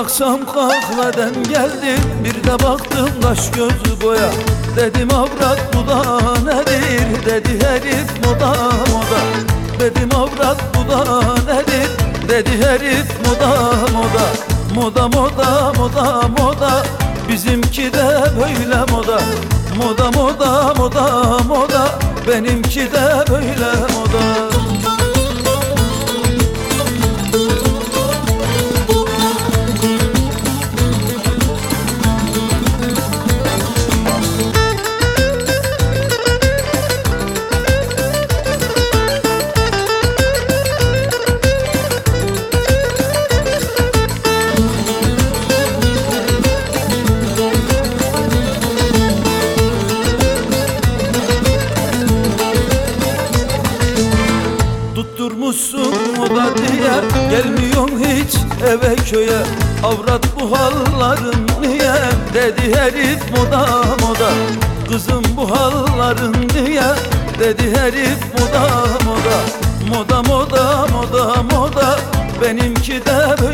Akşam kahveden geldim Bir de baktım kaş gözü boya. Dedim avrat bu da nedir? Dedi herif moda moda. Dedim avrat bu da nedir? Dedi herif moda moda. Moda moda moda moda. Bizimki de böyle moda. Moda moda moda moda. Benimki de Tutturmuşsun moda diye. Gelmiyorsun hiç eve köye. Avrat bu halların niye? Dedi herif moda moda. Kızım bu halların niye? Dedi herif moda moda. Moda moda moda moda. Benimki de böyle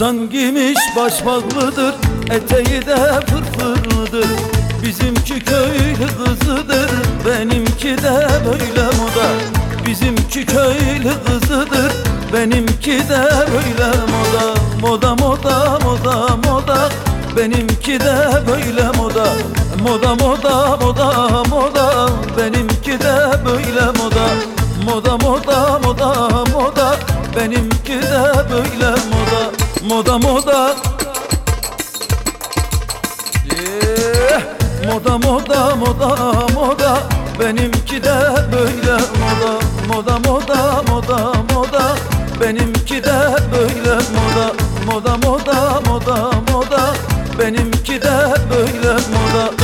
Aslan giymiş başmağlıdır Eteği de fırfırlıdır. Bizimki köylü kızıdır Benimki de böyle moda Bizimki köylü kızıdır Benimki de böyle moda Moda moda moda moda Benimki de böyle moda. Moda moda moda moda Benimki de böyle moda. Moda moda moda moda Benimki de böyle moda. Moda moda. Yeah. Moda moda moda moda. Benimki de böyle moda. Moda moda moda moda. Benimki de böyle moda. Moda moda moda moda. Benimki de böyle moda.